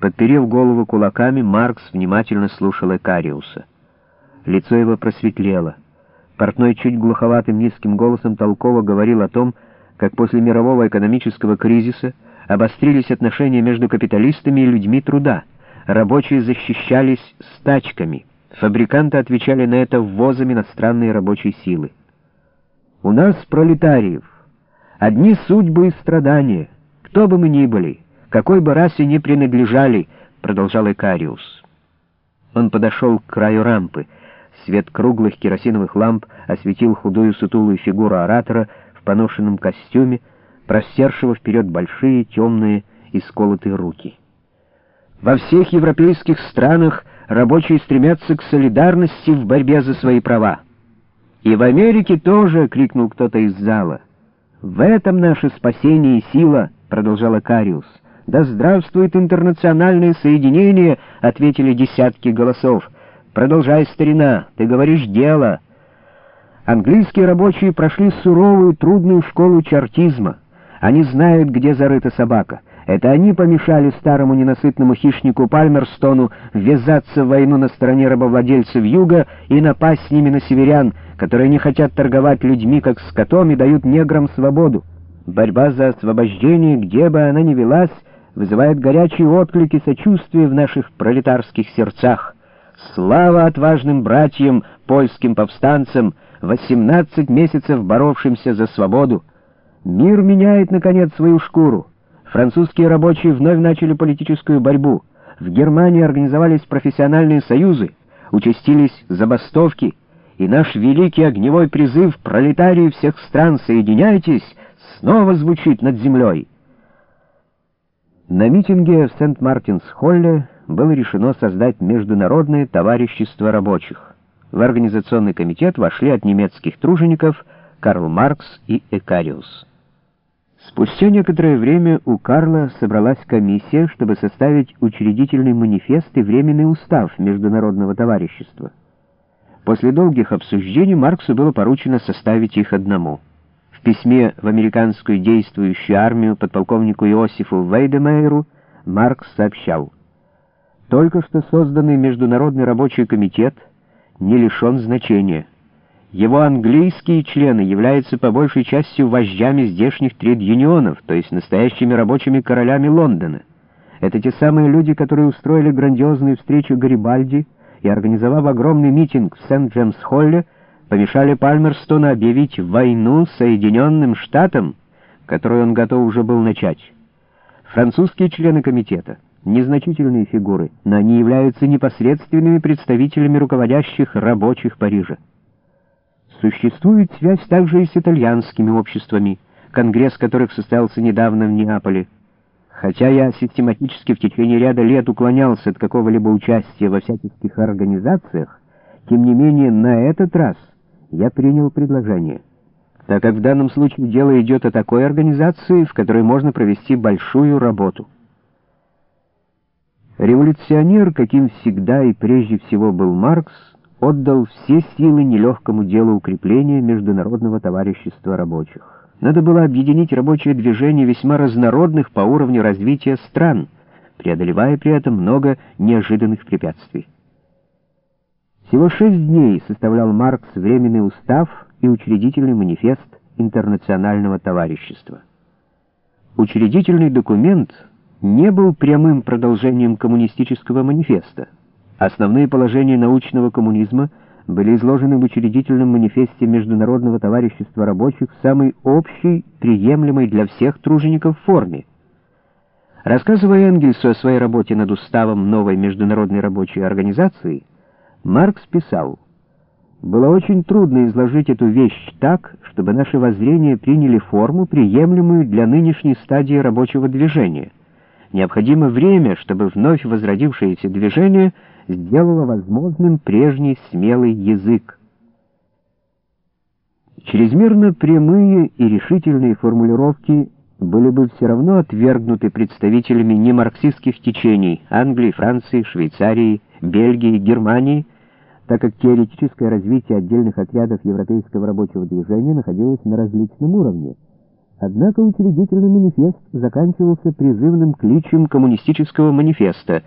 Подперев голову кулаками, Маркс внимательно слушал Экариуса. Лицо его просветлело. Портной чуть глуховатым низким голосом толково говорил о том, как после мирового экономического кризиса обострились отношения между капиталистами и людьми труда. Рабочие защищались стачками. Фабриканты отвечали на это ввозом иностранной рабочей силы. У нас, пролетариев, одни судьбы и страдания, кто бы мы ни были, какой бы расе ни принадлежали, продолжал Икариус. Он подошел к краю рампы. Свет круглых керосиновых ламп осветил худую сутулую фигуру оратора в поношенном костюме, простершего вперед большие, темные и сколотые руки. Во всех европейских странах рабочие стремятся к солидарности в борьбе за свои права. «И в Америке тоже!» — крикнул кто-то из зала. «В этом наше спасение и сила!» — продолжал Кариус. «Да здравствует интернациональное соединение!» — ответили десятки голосов. «Продолжай, старина, ты говоришь дело!» Английские рабочие прошли суровую, трудную школу чартизма. Они знают, где зарыта собака. Это они помешали старому ненасытному хищнику Пальмерстону ввязаться в войну на стороне рабовладельцев Юга и напасть с ними на северян, которые не хотят торговать людьми как скотом и дают неграм свободу. Борьба за освобождение, где бы она ни велась, вызывает горячие отклики сочувствия в наших пролетарских сердцах. Слава отважным братьям, польским повстанцам, 18 месяцев боровшимся за свободу! Мир меняет, наконец, свою шкуру. Французские рабочие вновь начали политическую борьбу. В Германии организовались профессиональные союзы, участились забастовки, и наш великий огневой призыв «Пролетарии всех стран, соединяйтесь!» снова звучит над землей. На митинге в Сент-Мартинс-Холле было решено создать Международное товарищество рабочих. В организационный комитет вошли от немецких тружеников Карл Маркс и Экариус. Спустя некоторое время у Карла собралась комиссия, чтобы составить учредительный манифест и временный устав Международного товарищества. После долгих обсуждений Марксу было поручено составить их одному. В письме в американскую действующую армию подполковнику Иосифу Вейдемейеру Маркс сообщал, «Только что созданный Международный рабочий комитет не лишен значения». Его английские члены являются по большей части вождями здешних тред-юнионов, то есть настоящими рабочими королями Лондона. Это те самые люди, которые устроили грандиозную встречу Гарибальди и, организовав огромный митинг в Сент-Джемс-Холле, помешали Пальмерстону объявить войну Соединенным Штатам, которую он готов уже был начать. Французские члены комитета — незначительные фигуры, но они являются непосредственными представителями руководящих рабочих Парижа. Существует связь также и с итальянскими обществами, конгресс которых состоялся недавно в Неаполе. Хотя я систематически в течение ряда лет уклонялся от какого-либо участия во всяческих организациях, тем не менее на этот раз я принял предложение, так как в данном случае дело идет о такой организации, в которой можно провести большую работу. Революционер, каким всегда и прежде всего был Маркс, отдал все силы нелегкому делу укрепления международного товарищества рабочих. Надо было объединить рабочее движение весьма разнородных по уровню развития стран, преодолевая при этом много неожиданных препятствий. Всего шесть дней составлял Маркс временный устав и учредительный манифест интернационального товарищества. Учредительный документ не был прямым продолжением коммунистического манифеста, Основные положения научного коммунизма были изложены в учредительном манифесте Международного товарищества рабочих в самой общей, приемлемой для всех тружеников форме. Рассказывая Энгельсу о своей работе над уставом новой международной рабочей организации, Маркс писал, «Было очень трудно изложить эту вещь так, чтобы наши воззрения приняли форму, приемлемую для нынешней стадии рабочего движения. Необходимо время, чтобы вновь возродившееся движение — сделала возможным прежний смелый язык. Чрезмерно прямые и решительные формулировки были бы все равно отвергнуты представителями немарксистских течений Англии, Франции, Швейцарии, Бельгии, Германии, так как теоретическое развитие отдельных отрядов европейского рабочего движения находилось на различном уровне. Однако учредительный манифест заканчивался призывным кличем коммунистического манифеста —